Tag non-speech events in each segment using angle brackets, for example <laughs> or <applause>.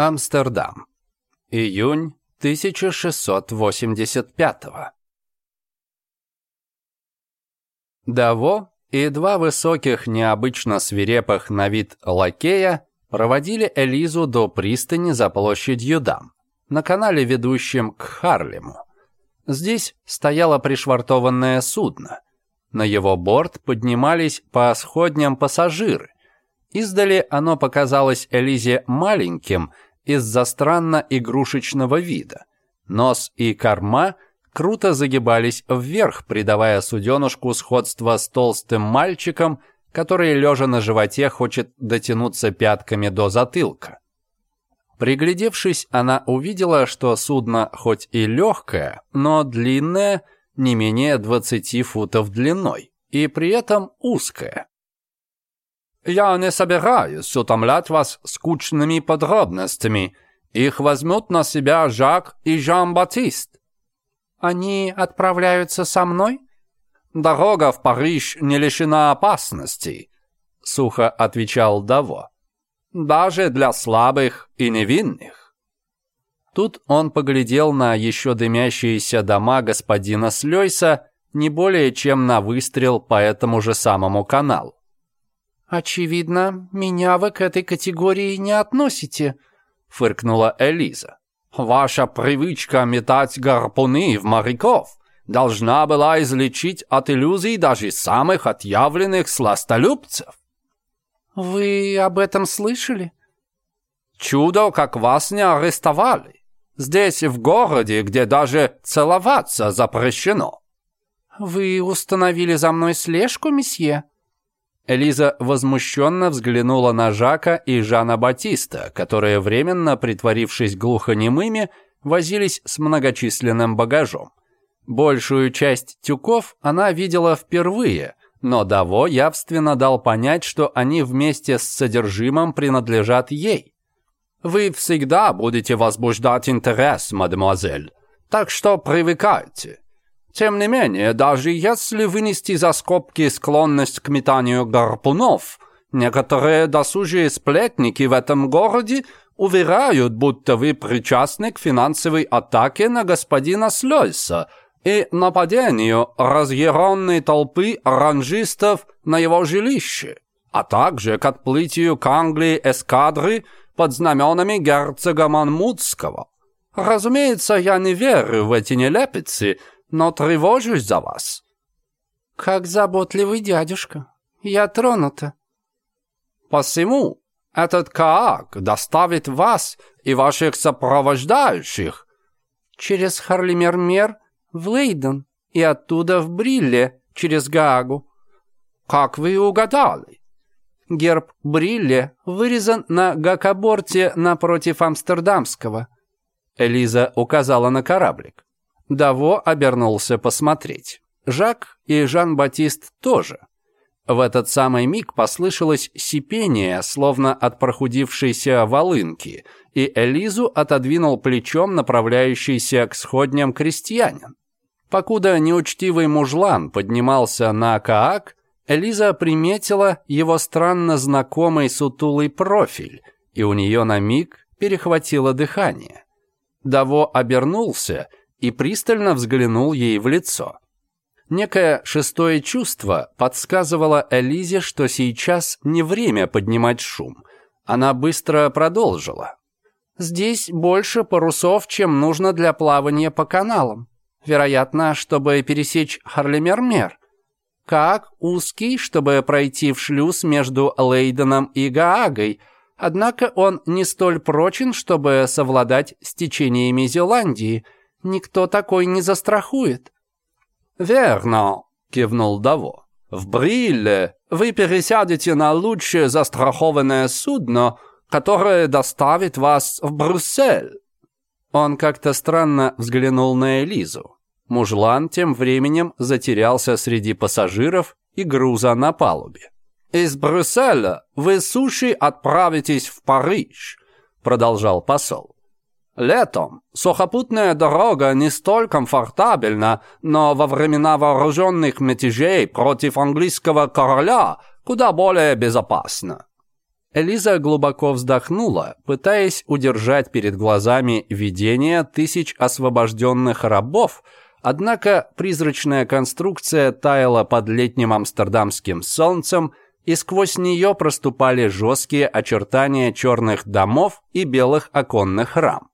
Амстердам. Июнь 1685 -го. Даво и два высоких, необычно свирепых на вид лакея проводили Элизу до пристани за площадью Дам, на канале, ведущем к Харлему. Здесь стояло пришвартованное судно. На его борт поднимались по сходням пассажиры. Издали оно показалось Элизе маленьким – из-за странно игрушечного вида. Нос и корма круто загибались вверх, придавая суденушку сходство с толстым мальчиком, который, лежа на животе, хочет дотянуться пятками до затылка. Приглядевшись, она увидела, что судно хоть и легкое, но длинное, не менее 20 футов длиной, и при этом узкое. Я не собираюсь утомлять вас скучными подробностями. Их возьмут на себя Жак и Жан-Батист. Они отправляются со мной? Дорога в Париж не лишена опасностей, сухо отвечал Даво. Даже для слабых и невинных. Тут он поглядел на еще дымящиеся дома господина Слейса не более чем на выстрел по этому же самому каналу. «Очевидно, меня вы к этой категории не относите», — фыркнула Элиза. «Ваша привычка метать гарпуны в моряков должна была излечить от иллюзий даже самых отъявленных сластолюбцев». «Вы об этом слышали?» «Чудо, как вас не арестовали. Здесь, в городе, где даже целоваться запрещено». «Вы установили за мной слежку, месье?» Элиза возмущенно взглянула на Жака и Жана Батиста, которые, временно притворившись глухонемыми, возились с многочисленным багажом. Большую часть тюков она видела впервые, но Даво явственно дал понять, что они вместе с содержимым принадлежат ей. «Вы всегда будете возбуждать интерес, мадемуазель, так что привыкайте», тем не менее, даже если вынести за скобки склонность к метанию гарпунов, некоторые досужие сплетники в этом городе уверяют, будто вы причастны к финансовой атаке на господина Слёйса и нападению разъяренной толпы ранжистов на его жилище, а также к отплытию к Англии эскадры под знаменами герцога Манмутского. Разумеется, я не верю в эти нелепицы, но тревожусь за вас». «Как заботливый дядюшка. Я тронута». «Посему этот Каак доставит вас и ваших сопровождающих». «Через Харлимермер в Лейден и оттуда в Брилле через Гаагу». «Как вы угадали?» Герб Брилле вырезан на гакаборте напротив Амстердамского. Элиза указала на кораблик. Даво обернулся посмотреть. Жак и Жан-Батист тоже. В этот самый миг послышалось сипение, словно от прохудившейся волынки, и Элизу отодвинул плечом направляющийся к сходням крестьянин. Покуда неучтивый мужлан поднимался на Каак, Элиза приметила его странно знакомый сутулый профиль, и у нее на миг перехватило дыхание. Даво обернулся и пристально взглянул ей в лицо. Некое шестое чувство подсказывало Элизе, что сейчас не время поднимать шум. Она быстро продолжила. «Здесь больше парусов, чем нужно для плавания по каналам. Вероятно, чтобы пересечь Харлемермер. Как узкий, чтобы пройти в шлюз между Лейденом и Гаагой, однако он не столь прочен, чтобы совладать с течениями Зеландии». Никто такой не застрахует». «Верно», — кивнул Даво. «В Брилле вы пересядете на лучшее застрахованное судно, которое доставит вас в Брюссель». Он как-то странно взглянул на Элизу. Мужлан тем временем затерялся среди пассажиров и груза на палубе. «Из Брюсселя вы суши отправитесь в Париж», — продолжал посол. Летом сухопутная дорога не столь комфортабельна, но во времена вооруженных мятежей против английского короля куда более безопасна. Элиза глубоко вздохнула, пытаясь удержать перед глазами видение тысяч освобожденных рабов, однако призрачная конструкция таяла под летним амстердамским солнцем, и сквозь нее проступали жесткие очертания черных домов и белых оконных рам.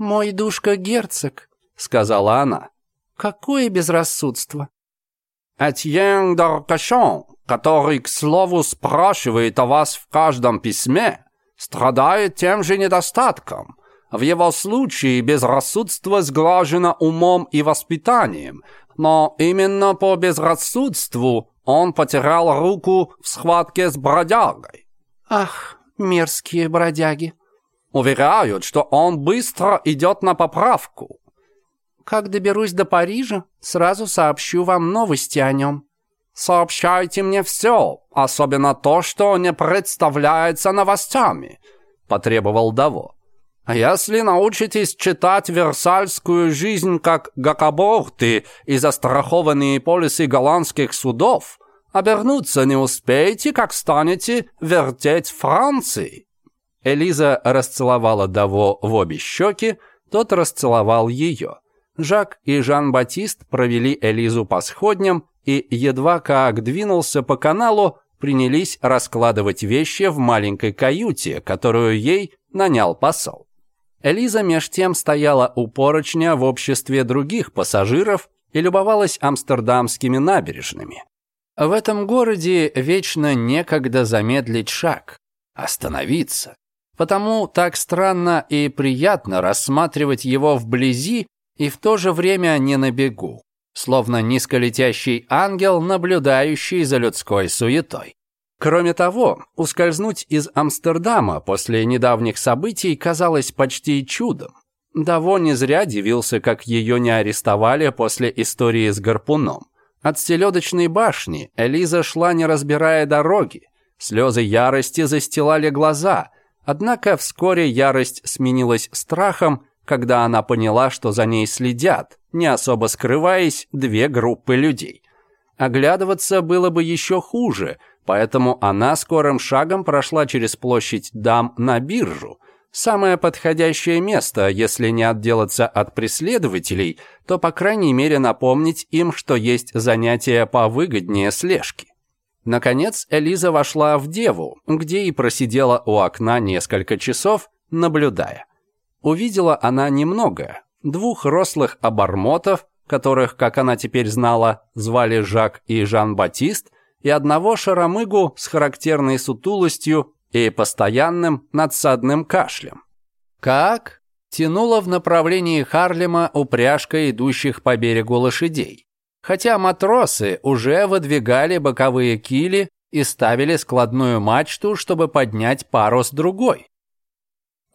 «Мой душка герцог», — сказала она. «Какое безрассудство!» «Этьен Даркашон, который, к слову, спрашивает о вас в каждом письме, страдает тем же недостатком. В его случае безрассудство сглажено умом и воспитанием, но именно по безрассудству он потерял руку в схватке с бродягой». «Ах, мерзкие бродяги!» Уверяют, что он быстро идет на поправку. Как доберусь до Парижа, сразу сообщу вам новости о нем. Сообщайте мне все, особенно то, что не представляется новостями, потребовал Даво. А если научитесь читать версальскую жизнь как гакаборты и застрахованные полисы голландских судов, обернуться не успеете, как станете вертеть Франции. Элиза расцеловала Даво в обе щеки, тот расцеловал ее. Жак и Жан-Батист провели Элизу по сходням и, едва как двинулся по каналу, принялись раскладывать вещи в маленькой каюте, которую ей нанял посол. Элиза меж тем стояла у поручня в обществе других пассажиров и любовалась амстердамскими набережными. В этом городе вечно некогда замедлить шаг, остановиться, Потому так странно и приятно рассматривать его вблизи и в то же время не на бегу, словно низколетящий ангел, наблюдающий за людской суетой. Кроме того, ускользнуть из Амстердама после недавних событий казалось почти чудом. Даво не зря дивился, как ее не арестовали после истории с гарпуном. От селедочной башни Элиза шла, не разбирая дороги. Слезы ярости застилали глаза, Однако вскоре ярость сменилась страхом, когда она поняла, что за ней следят, не особо скрываясь, две группы людей. Оглядываться было бы еще хуже, поэтому она скорым шагом прошла через площадь дам на биржу. Самое подходящее место, если не отделаться от преследователей, то по крайней мере напомнить им, что есть занятия повыгоднее слежки. Наконец Элиза вошла в Деву, где и просидела у окна несколько часов, наблюдая. Увидела она немного. Двух рослых обормотов, которых, как она теперь знала, звали Жак и Жан-Батист, и одного шаромыгу с характерной сутулостью и постоянным надсадным кашлем. «Как?» тянула в направлении Харлема упряжка идущих по берегу лошадей хотя матросы уже выдвигали боковые кили и ставили складную мачту, чтобы поднять парус другой.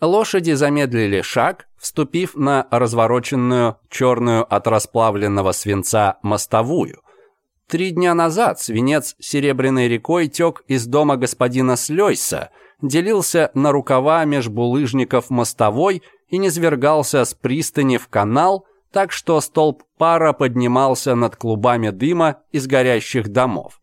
Лошади замедлили шаг, вступив на развороченную, черную от расплавленного свинца мостовую. Три дня назад свинец серебряной рекой тек из дома господина Слёйса, делился на рукава межбулыжников мостовой и низвергался с пристани в канал – так что столб пара поднимался над клубами дыма из горящих домов.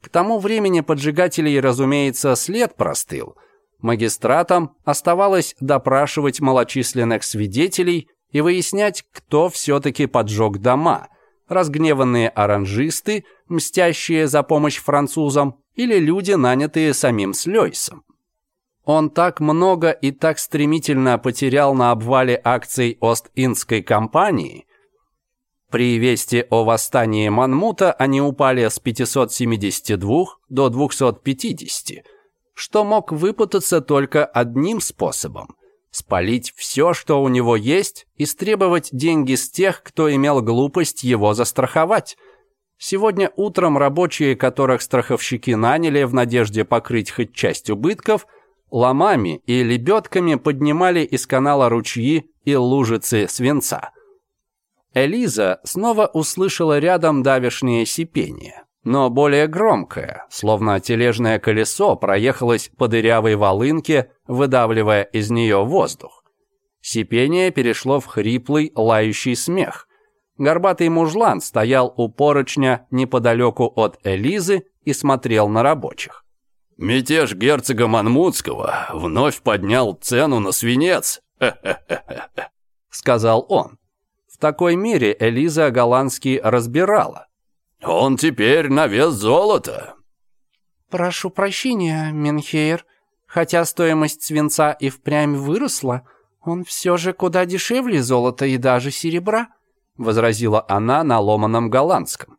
К тому времени поджигателей, разумеется, след простыл. Магистратам оставалось допрашивать малочисленных свидетелей и выяснять, кто все-таки поджег дома. Разгневанные оранжисты, мстящие за помощь французам, или люди, нанятые самим Слейсом. Он так много и так стремительно потерял на обвале акций Ост-Индской компании. При вести о восстании Манмута они упали с 572 до 250, что мог выпутаться только одним способом – спалить все, что у него есть, и стребовать деньги с тех, кто имел глупость его застраховать – Сегодня утром рабочие, которых страховщики наняли в надежде покрыть хоть часть убытков, ломами и лебедками поднимали из канала ручьи и лужицы свинца. Элиза снова услышала рядом давешнее сипение, но более громкое, словно тележное колесо проехалось по дырявой волынке, выдавливая из нее воздух. Сипение перешло в хриплый, лающий смех. Горбатый мужлан стоял у поручня неподалеку от Элизы и смотрел на рабочих. Мятеж герцога Манмутского вновь поднял цену на свинец, <laughs> сказал он. В такой мере Элиза Голландский разбирала. Он теперь на вес золота. Прошу прощения, Менхейр. Хотя стоимость свинца и впрямь выросла, он все же куда дешевле золота и даже серебра, возразила она на ломаном голландском.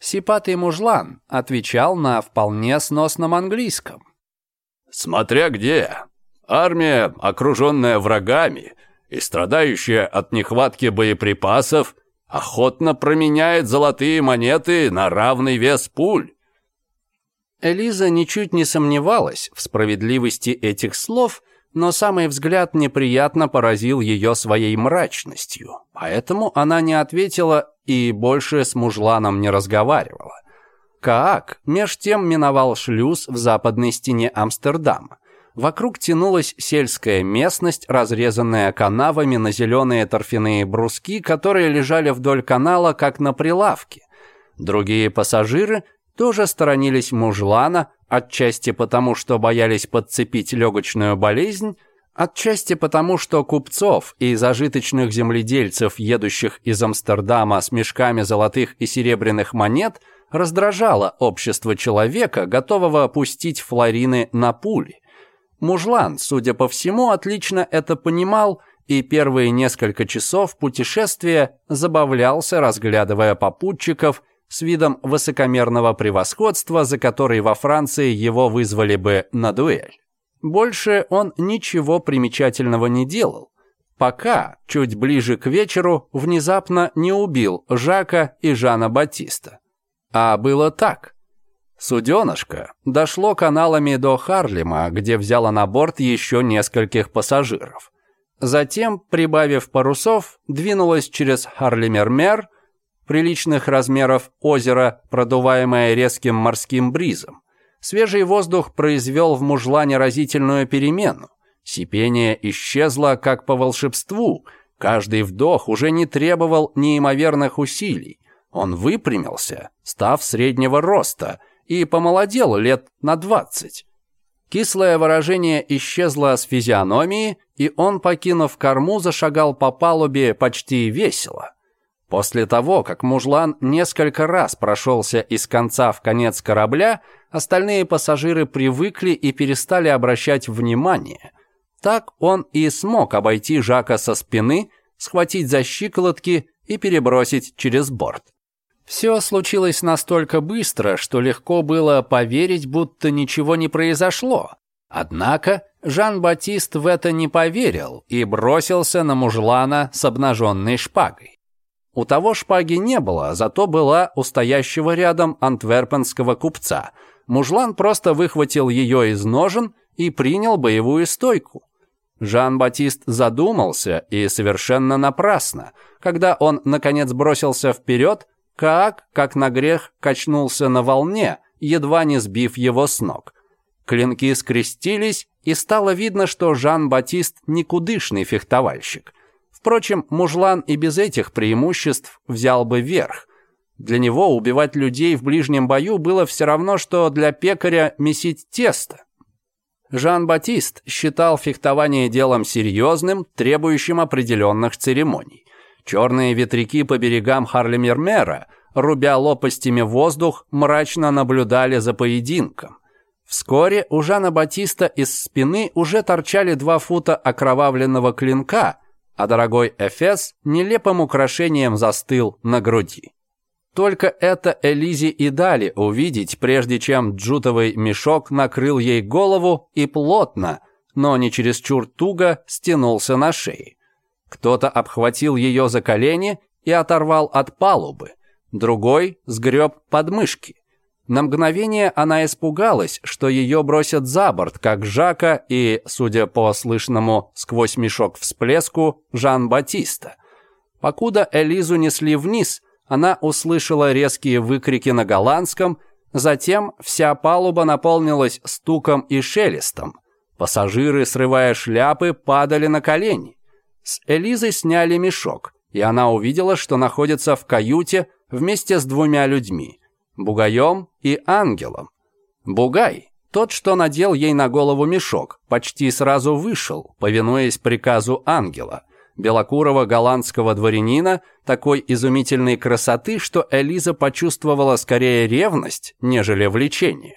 Сипатый мужлан отвечал на вполне сносном английском. «Смотря где. Армия, окруженная врагами и страдающая от нехватки боеприпасов, охотно променяет золотые монеты на равный вес пуль. Элиза ничуть не сомневалась в справедливости этих слов но самый взгляд неприятно поразил ее своей мрачностью, поэтому она не ответила и больше с мужланом не разговаривала. Каак меж тем миновал шлюз в западной стене Амстердама. Вокруг тянулась сельская местность, разрезанная канавами на зеленые торфяные бруски, которые лежали вдоль канала, как на прилавке. Другие пассажиры тоже сторонились мужлана, отчасти потому, что боялись подцепить легочную болезнь, отчасти потому, что купцов и зажиточных земледельцев, едущих из Амстердама с мешками золотых и серебряных монет, раздражало общество человека, готового опустить флорины на пули. Мужлан, судя по всему, отлично это понимал и первые несколько часов путешествия забавлялся, разглядывая попутчиков с видом высокомерного превосходства, за который во Франции его вызвали бы на дуэль. Больше он ничего примечательного не делал, пока, чуть ближе к вечеру, внезапно не убил Жака и Жана Батиста. А было так. Суденышко дошло каналами до Харлема, где взяло на борт еще нескольких пассажиров. Затем, прибавив парусов, двинулось через Харлемермер приличных размеров озеро, продуваемое резким морским бризом. Свежий воздух произвел в мужлане разительную перемену. Сипение исчезло, как по волшебству. Каждый вдох уже не требовал неимоверных усилий. Он выпрямился, став среднего роста, и помолодел лет на двадцать. Кислое выражение исчезло с физиономии, и он, покинув корму, зашагал по палубе почти весело. После того, как мужлан несколько раз прошелся из конца в конец корабля, остальные пассажиры привыкли и перестали обращать внимание. Так он и смог обойти Жака со спины, схватить за щиколотки и перебросить через борт. Все случилось настолько быстро, что легко было поверить, будто ничего не произошло. Однако Жан-Батист в это не поверил и бросился на мужлана с обнаженной шпагой. У того шпаги не было, зато была у стоящего рядом антверпенского купца. Мужлан просто выхватил ее из ножен и принял боевую стойку. Жан-Батист задумался, и совершенно напрасно. Когда он, наконец, бросился вперед, как как на грех, качнулся на волне, едва не сбив его с ног. Клинки скрестились, и стало видно, что Жан-Батист никудышный фехтовальщик. Впрочем, мужлан и без этих преимуществ взял бы верх. Для него убивать людей в ближнем бою было все равно, что для пекаря месить тесто. Жан-Батист считал фехтование делом серьезным, требующим определенных церемоний. Черные ветряки по берегам Харлемермера, рубя лопастями воздух, мрачно наблюдали за поединком. Вскоре у Жана Батиста из спины уже торчали два фута окровавленного клинка – а дорогой Эфес нелепым украшением застыл на груди. Только это Элизе и дали увидеть, прежде чем джутовый мешок накрыл ей голову и плотно, но не чересчур туго, стянулся на шее. Кто-то обхватил ее за колени и оторвал от палубы, другой сгреб подмышки. На мгновение она испугалась, что ее бросят за борт, как Жака и, судя по слышному сквозь мешок всплеску, Жан-Батиста. Покуда Элизу несли вниз, она услышала резкие выкрики на голландском, затем вся палуба наполнилась стуком и шелестом. Пассажиры, срывая шляпы, падали на колени. С Элизы сняли мешок, и она увидела, что находится в каюте вместе с двумя людьми – бугаем и ангелом. Бугай, тот, что надел ей на голову мешок, почти сразу вышел, повинуясь приказу ангела, белокурого голландского дворянина, такой изумительной красоты, что Элиза почувствовала скорее ревность, нежели влечение.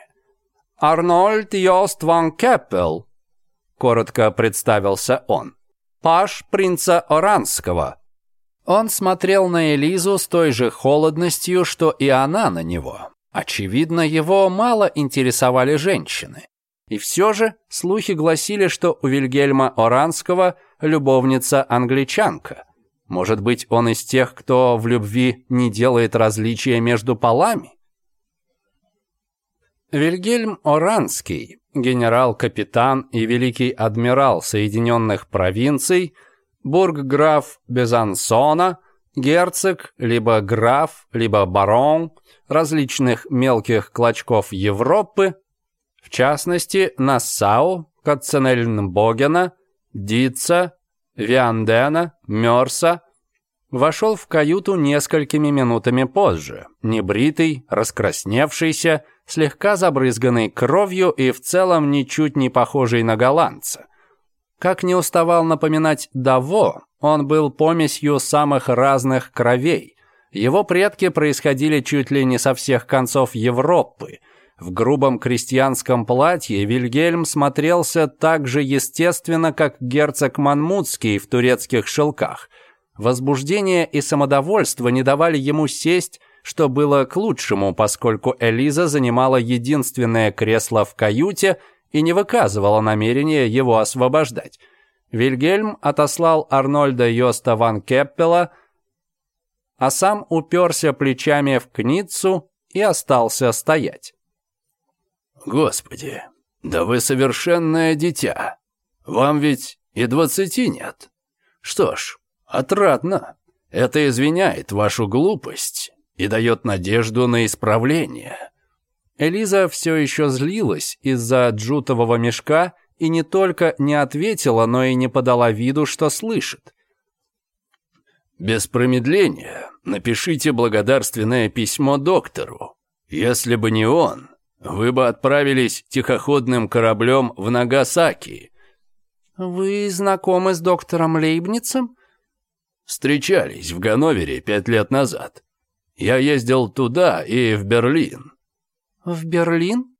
«Арнольд Йост ван Кеппел», — коротко представился он. «Паш принца Оранского, он смотрел на Элизу с той же холодностью, что и она на него. Очевидно, его мало интересовали женщины. И все же слухи гласили, что у Вильгельма Оранского любовница англичанка. Может быть, он из тех, кто в любви не делает различия между полами? Вильгельм Оранский, генерал-капитан и великий адмирал Соединенных Провинций – бургграф Безансона, герцог, либо граф, либо барон различных мелких клочков Европы, в частности Нассау, Катценельнбогена, Дитца, Виандена, Мёрса, вошел в каюту несколькими минутами позже, небритый, раскрасневшийся, слегка забрызганный кровью и в целом ничуть не похожий на голландца. Как не уставал напоминать Даво, он был помесью самых разных кровей. Его предки происходили чуть ли не со всех концов Европы. В грубом крестьянском платье Вильгельм смотрелся так же естественно, как герцог Манмутский в турецких шелках. Возбуждение и самодовольство не давали ему сесть, что было к лучшему, поскольку Элиза занимала единственное кресло в каюте – и не выказывала намерения его освобождать. Вильгельм отослал Арнольда Йоста ван Кеппела, а сам уперся плечами в кницу и остался стоять. «Господи, да вы совершенное дитя. Вам ведь и двадцати нет. Что ж, отрадно. Это извиняет вашу глупость и дает надежду на исправление». Элиза все еще злилась из-за джутового мешка и не только не ответила, но и не подала виду, что слышит. «Без промедления напишите благодарственное письмо доктору. Если бы не он, вы бы отправились тихоходным кораблем в Нагасаки». «Вы знакомы с доктором Лейбницем?» «Встречались в Ганновере пять лет назад. Я ездил туда и в Берлин. «В Берлин?»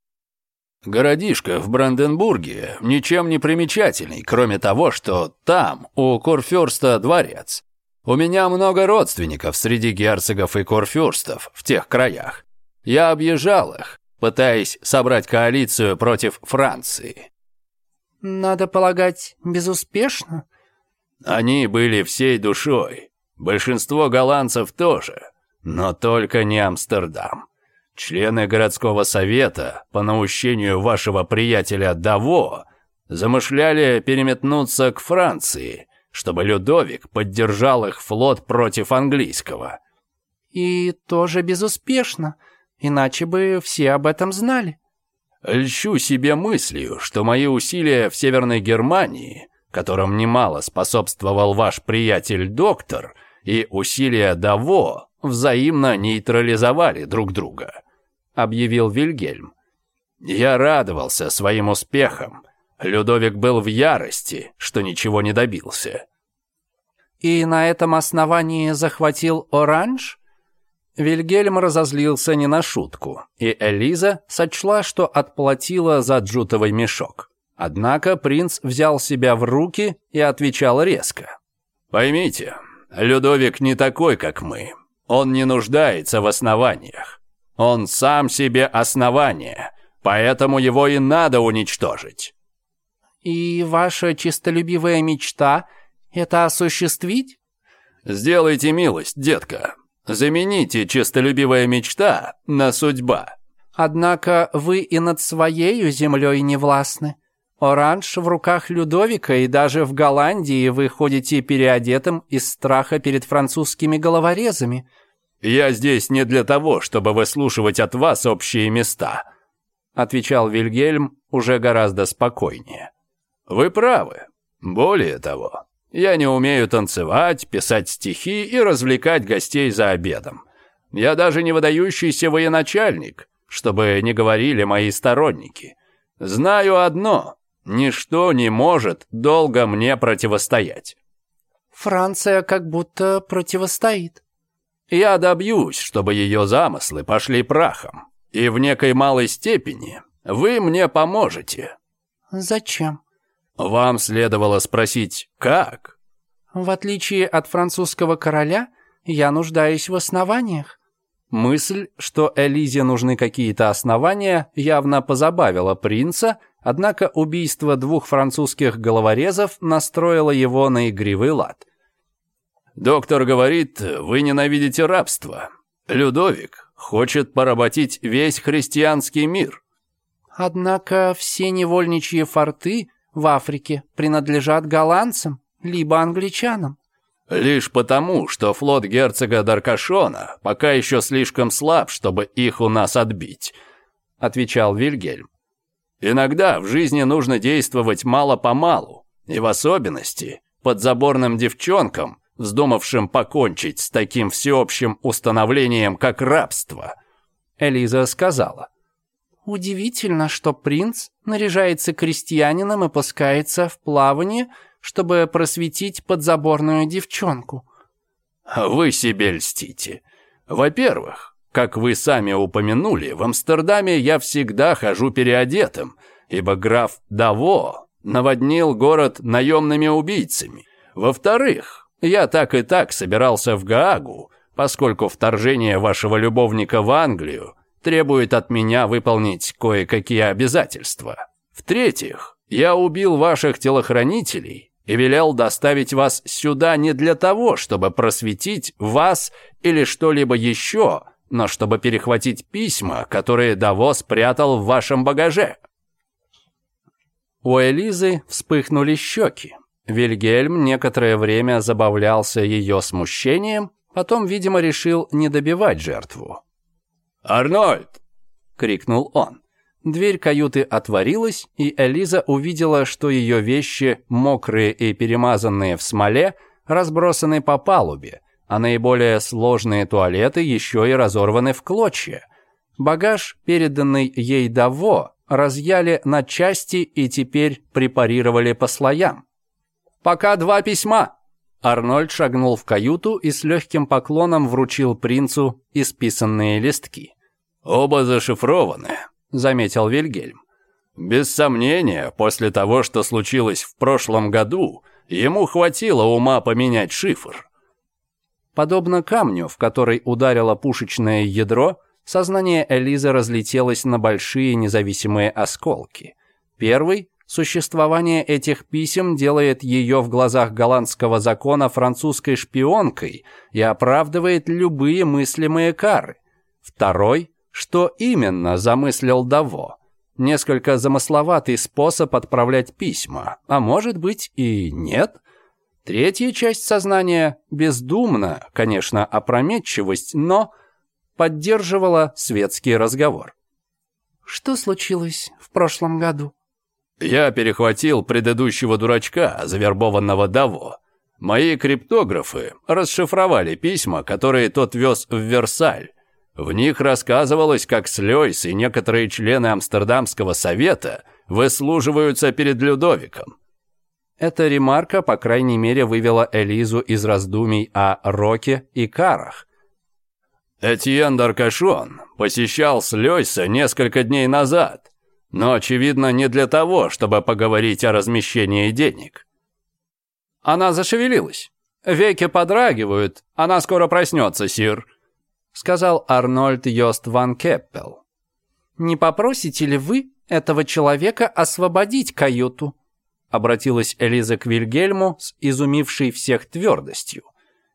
Городишко в Бранденбурге ничем не примечательный, кроме того, что там, у Корфюрста, дворец. У меня много родственников среди герцогов и корфюрстов в тех краях. Я объезжал их, пытаясь собрать коалицию против Франции. Надо полагать, безуспешно? Они были всей душой. Большинство голландцев тоже, но только не Амстердам. Члены городского совета, по наущению вашего приятеля Даво, замышляли переметнуться к Франции, чтобы Людовик поддержал их флот против английского. И тоже безуспешно, иначе бы все об этом знали. Льщу себе мыслью, что мои усилия в Северной Германии, которым немало способствовал ваш приятель-доктор, и усилия Даво взаимно нейтрализовали друг друга. — объявил Вильгельм. «Я радовался своим успехам. Людовик был в ярости, что ничего не добился». «И на этом основании захватил Оранж?» Вильгельм разозлился не на шутку, и Элиза сочла, что отплатила за джутовый мешок. Однако принц взял себя в руки и отвечал резко. «Поймите, Людовик не такой, как мы. Он не нуждается в основаниях. Он сам себе основание, поэтому его и надо уничтожить. И ваша чистолюбивая мечта — это осуществить? Сделайте милость, детка. Замените чистолюбивая мечта на судьба. Однако вы и над своей землей не властны. Оранж в руках Людовика, и даже в Голландии вы ходите переодетым из страха перед французскими головорезами — «Я здесь не для того, чтобы выслушивать от вас общие места», отвечал Вильгельм уже гораздо спокойнее. «Вы правы. Более того, я не умею танцевать, писать стихи и развлекать гостей за обедом. Я даже не выдающийся военачальник, чтобы не говорили мои сторонники. Знаю одно — ничто не может долго мне противостоять». «Франция как будто противостоит», я добьюсь, чтобы ее замыслы пошли прахом. И в некой малой степени вы мне поможете». «Зачем?» «Вам следовало спросить, как?» «В отличие от французского короля, я нуждаюсь в основаниях». Мысль, что Элизе нужны какие-то основания, явно позабавила принца, однако убийство двух французских головорезов настроило его на игривый лад. Доктор говорит, вы ненавидите рабство. Людовик хочет поработить весь христианский мир. Однако все невольничьи форты в Африке принадлежат голландцам, либо англичанам. Лишь потому, что флот герцога Даркашона пока еще слишком слаб, чтобы их у нас отбить, отвечал Вильгельм. Иногда в жизни нужно действовать мало-помалу, и в особенности под заборным девчонкам вздумавшим покончить с таким всеобщим установлением, как рабство. Элиза сказала. «Удивительно, что принц наряжается крестьянином и пускается в плавание, чтобы просветить подзаборную девчонку». «Вы себе льстите. Во-первых, как вы сами упомянули, в Амстердаме я всегда хожу переодетым, ибо граф Даво наводнил город наемными убийцами. Во-вторых, я так и так собирался в Гаагу, поскольку вторжение вашего любовника в Англию требует от меня выполнить кое-какие обязательства. В-третьих, я убил ваших телохранителей и велел доставить вас сюда не для того, чтобы просветить вас или что-либо еще, но чтобы перехватить письма, которые Даво спрятал в вашем багаже». У Элизы вспыхнули щеки. Вильгельм некоторое время забавлялся ее смущением, потом, видимо, решил не добивать жертву. «Арнольд!» — крикнул он. Дверь каюты отворилась, и Элиза увидела, что ее вещи, мокрые и перемазанные в смоле, разбросаны по палубе, а наиболее сложные туалеты еще и разорваны в клочья. Багаж, переданный ей Даво, разъяли на части и теперь препарировали по слоям. «Пока два письма!» Арнольд шагнул в каюту и с легким поклоном вручил принцу исписанные листки. «Оба зашифрованы», — заметил Вильгельм. «Без сомнения, после того, что случилось в прошлом году, ему хватило ума поменять шифр». Подобно камню, в который ударило пушечное ядро, сознание Элизы разлетелось на большие независимые осколки. Первый Существование этих писем делает ее в глазах голландского закона французской шпионкой и оправдывает любые мыслимые кары. Второй, что именно замыслил Даво? Несколько замысловатый способ отправлять письма, а может быть и нет – Третья часть сознания бездумно, конечно, опрометчивость, но поддерживала светский разговор. «Что случилось в прошлом году?» Я перехватил предыдущего дурачка, завербованного Даво. Мои криптографы расшифровали письма, которые тот вез в Версаль. В них рассказывалось, как Слёйс и некоторые члены Амстердамского совета выслуживаются перед Людовиком. Эта ремарка, по крайней мере, вывела Элизу из раздумий о Роке и Карах. Этьен Даркашон посещал Слёйса несколько дней назад но, очевидно, не для того, чтобы поговорить о размещении денег. Она зашевелилась. Веки подрагивают, она скоро проснется, сир, сказал Арнольд Йост ван Кеппел. Не попросите ли вы этого человека освободить каюту? Обратилась Элиза к Вильгельму с изумившей всех твердостью.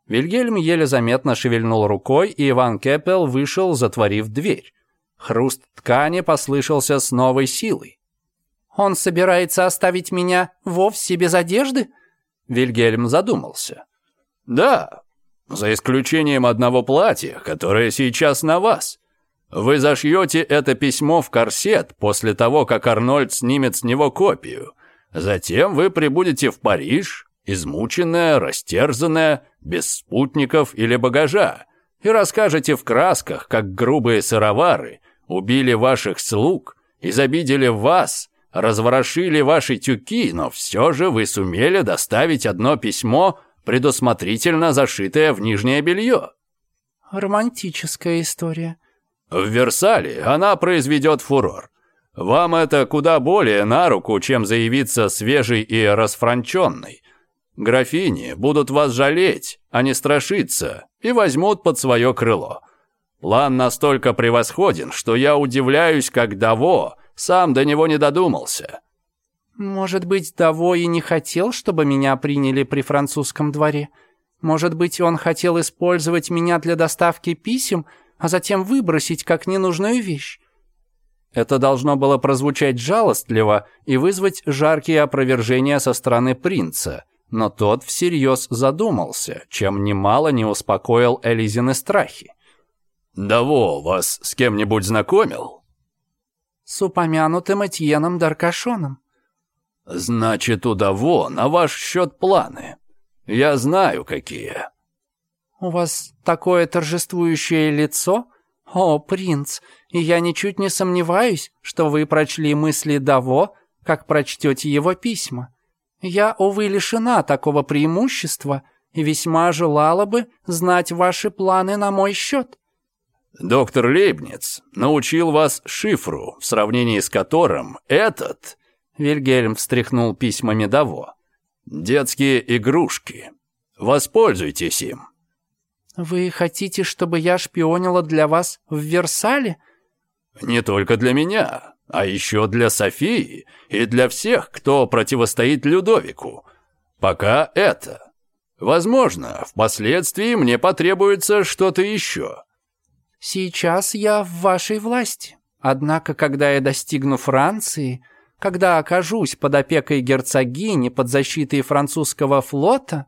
Вильгельм еле заметно шевельнул рукой, и Иван Кеппел вышел, затворив дверь. Хруст ткани послышался с новой силой. «Он собирается оставить меня вовсе без одежды?» Вильгельм задумался. «Да, за исключением одного платья, которое сейчас на вас. Вы зашьете это письмо в корсет после того, как Арнольд снимет с него копию. Затем вы прибудете в Париж, измученная, растерзанная, без спутников или багажа, и расскажете в красках, как грубые сыровары убили ваших слуг, изобидели вас, разворошили ваши тюки, но все же вы сумели доставить одно письмо, предусмотрительно зашитое в нижнее белье». «Романтическая история». «В Версале она произведет фурор. Вам это куда более на руку, чем заявиться свежий и расфранченный. Графини будут вас жалеть, а не страшиться, и возьмут под свое крыло». Лан настолько превосходен, что я удивляюсь, как Даво сам до него не додумался. Может быть, Даво и не хотел, чтобы меня приняли при французском дворе? Может быть, он хотел использовать меня для доставки писем, а затем выбросить как ненужную вещь? Это должно было прозвучать жалостливо и вызвать жаркие опровержения со стороны принца, но тот всерьез задумался, чем немало не успокоил Элизины страхи. Даво вас с кем-нибудь знакомил?» «С упомянутым Этьеном Даркашоном». «Значит, у Даво на ваш счет планы. Я знаю, какие». «У вас такое торжествующее лицо? О, принц, и я ничуть не сомневаюсь, что вы прочли мысли Даво, как прочтете его письма. Я, увы, лишена такого преимущества» и весьма желала бы знать ваши планы на мой счет. Доктор Лейбниц научил вас шифру, в сравнении с которым этот...» Вильгельм встряхнул письмами Даво. «Детские игрушки. Воспользуйтесь им». «Вы хотите, чтобы я шпионила для вас в Версале?» «Не только для меня, а еще для Софии и для всех, кто противостоит Людовику. Пока это. Возможно, впоследствии мне потребуется что-то еще. Сейчас я в вашей власти. Однако, когда я достигну Франции, когда окажусь под опекой герцогини, под защитой французского флота...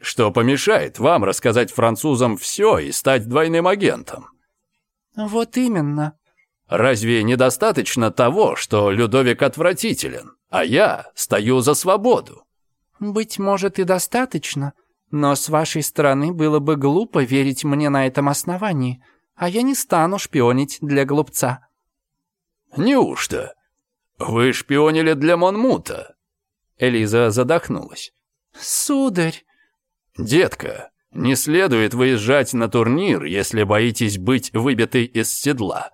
Что помешает вам рассказать французам все и стать двойным агентом? Вот именно. Разве недостаточно того, что Людовик отвратителен, а я стою за свободу? Быть может и достаточно, но с вашей стороны было бы глупо верить мне на этом основании – а я не стану шпионить для голубца». «Неужто? Вы шпионили для Монмута?» Элиза задохнулась. «Сударь!» «Детка, не следует выезжать на турнир, если боитесь быть выбитой из седла».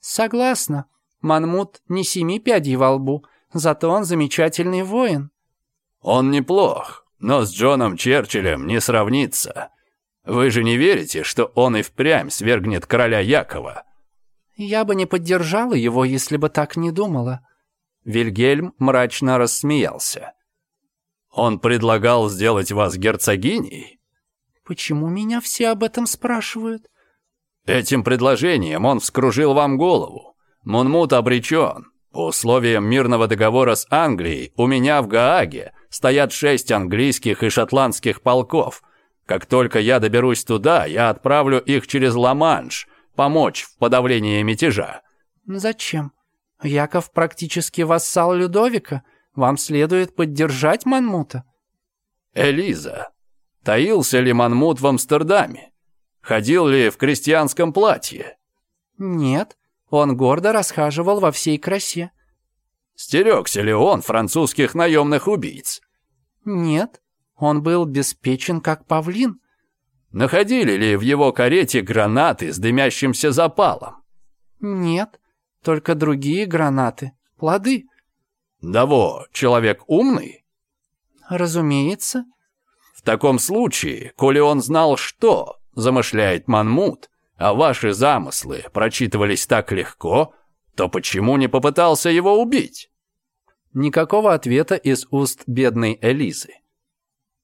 «Согласна. Манмут не семи пядей во лбу, зато он замечательный воин». «Он неплох, но с Джоном Черчиллем не сравнится». Вы же не верите, что он и впрямь свергнет короля Якова?» «Я бы не поддержала его, если бы так не думала». Вильгельм мрачно рассмеялся. «Он предлагал сделать вас герцогиней?» «Почему меня все об этом спрашивают?» «Этим предложением он вскружил вам голову. Мунмут обречен. По условиям мирного договора с Англией у меня в Гааге стоят шесть английских и шотландских полков – как только я доберусь туда, я отправлю их через Ла-Манш помочь в подавлении мятежа». Ну, «Зачем? Яков практически вассал Людовика. Вам следует поддержать Манмута». «Элиза, таился ли Манмут в Амстердаме? Ходил ли в крестьянском платье?» «Нет, он гордо расхаживал во всей красе». «Стерегся ли он французских наемных убийц?» «Нет». Он был беспечен, как павлин. Находили ли в его карете гранаты с дымящимся запалом? Нет, только другие гранаты, плоды. Даво, человек умный? Разумеется. В таком случае, коли он знал, что замышляет Манмут, а ваши замыслы прочитывались так легко, то почему не попытался его убить? Никакого ответа из уст бедной Элизы.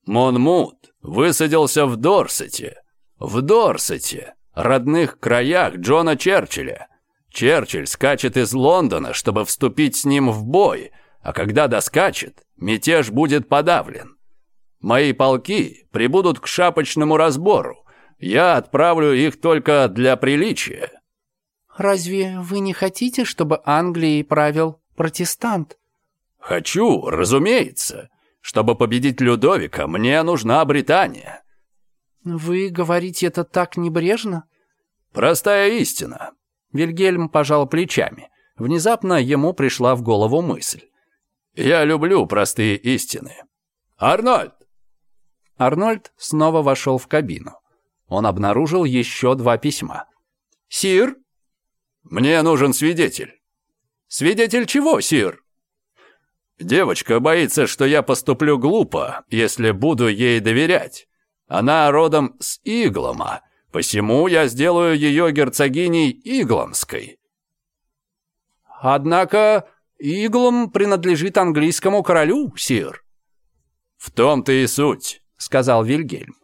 Монмут высадился в Дорсете. В Дорсете, родных краях Джона Черчилля. Черчилль скачет из Лондона, чтобы вступить с ним в бой, а когда доскачет, мятеж будет подавлен. Мои полки прибудут к шапочному разбору. Я отправлю их только для приличия. Разве вы не хотите, чтобы Англией правил протестант? Хочу, разумеется. Чтобы победить Людовика, мне нужна Британия». «Вы говорите это так небрежно?» «Простая истина». Вильгельм пожал плечами. Внезапно ему пришла в голову мысль. «Я люблю простые истины». «Арнольд!» Арнольд снова вошел в кабину. Он обнаружил еще два письма. «Сир?» «Мне нужен свидетель». «Свидетель чего, сир?» Девочка боится, что я поступлю глупо, если буду ей доверять. Она родом с Иглома, посему я сделаю ее герцогиней Игломской. Однако Иглом принадлежит английскому королю, сир. В том-то и суть, сказал Вильгельм.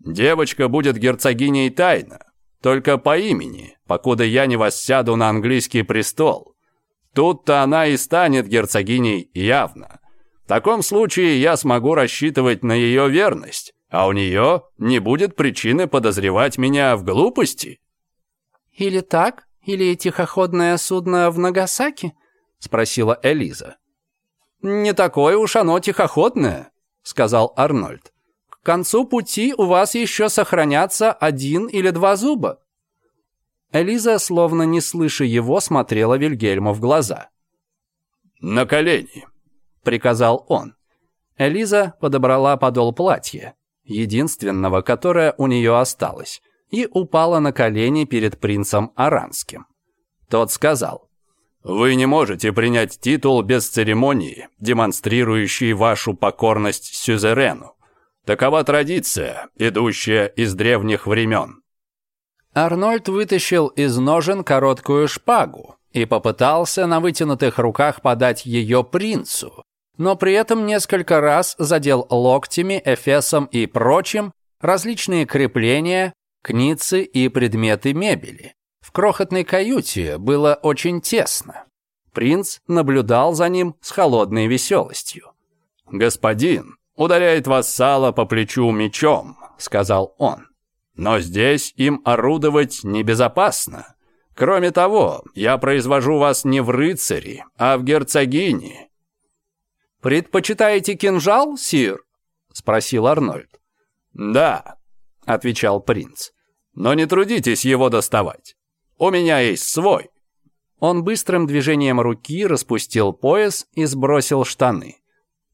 Девочка будет герцогиней тайно, только по имени, покуда я не воссяду на английский престол. Тут-то она и станет герцогиней явно. В таком случае я смогу рассчитывать на ее верность, а у нее не будет причины подозревать меня в глупости». «Или так, или тихоходное судно в Нагасаки?» — спросила Элиза. «Не такое уж оно тихоходное», — сказал Арнольд. «К концу пути у вас еще сохранятся один или два зуба. Элиза, словно не слыша его, смотрела Вильгельму в глаза. «На колени», — приказал он. Элиза подобрала подол платья, единственного, которое у нее осталось, и упала на колени перед принцем Аранским. Тот сказал, «Вы не можете принять титул без церемонии, демонстрирующей вашу покорность сюзерену. Такова традиция, идущая из древних времен». Арнольд вытащил из ножен короткую шпагу и попытался на вытянутых руках подать ее принцу, но при этом несколько раз задел локтями, эфесом и прочим различные крепления, кницы и предметы мебели. В крохотной каюте было очень тесно. Принц наблюдал за ним с холодной веселостью. «Господин, ударяет вас сало по плечу мечом», — сказал он. Но здесь им орудовать небезопасно. Кроме того, я произвожу вас не в рыцари, а в герцогини». «Предпочитаете кинжал, сир?» — спросил Арнольд. «Да», — отвечал принц. «Но не трудитесь его доставать. У меня есть свой». Он быстрым движением руки распустил пояс и сбросил штаны.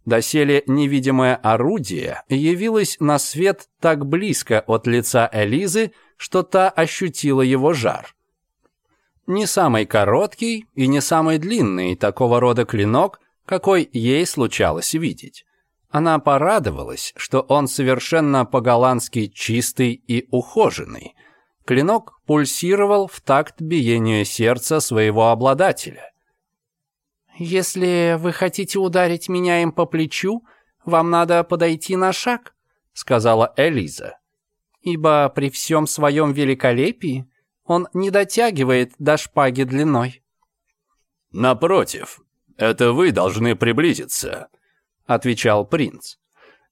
Доселе невидимое орудие явилось на свет так близко от лица Элизы, что та ощутила его жар. Не самый короткий и не самый длинный такого рода клинок, какой ей случалось видеть. Она порадовалась, что он совершенно по-голландски чистый и ухоженный. Клинок пульсировал в такт биению сердца своего обладателя. «Если вы хотите ударить меня им по плечу, вам надо подойти на шаг», — сказала Элиза. «Ибо при всем своем великолепии он не дотягивает до шпаги длиной». «Напротив, это вы должны приблизиться», — отвечал принц.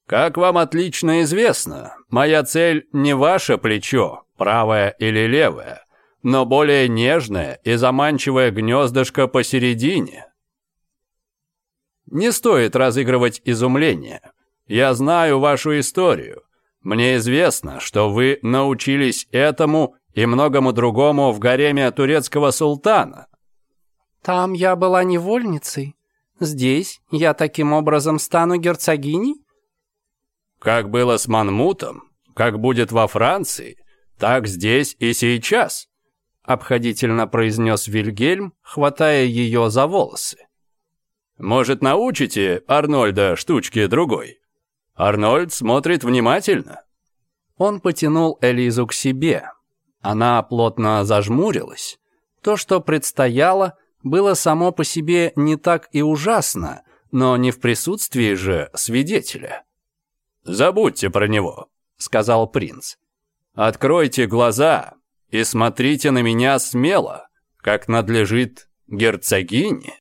«Как вам отлично известно, моя цель не ваше плечо, правое или левое, но более нежное и заманчивое гнездышко посередине, не стоит разыгрывать изумление. Я знаю вашу историю. Мне известно, что вы научились этому и многому другому в гареме турецкого султана. Там я была невольницей. Здесь я таким образом стану герцогиней? Как было с Манмутом, как будет во Франции, так здесь и сейчас, обходительно произнес Вильгельм, хватая ее за волосы. Может, научите Арнольда штучке другой? Арнольд смотрит внимательно. Он потянул Элизу к себе. Она плотно зажмурилась. То, что предстояло, было само по себе не так и ужасно, но не в присутствии же свидетеля. «Забудьте про него», — сказал принц. «Откройте глаза и смотрите на меня смело, как надлежит герцогине».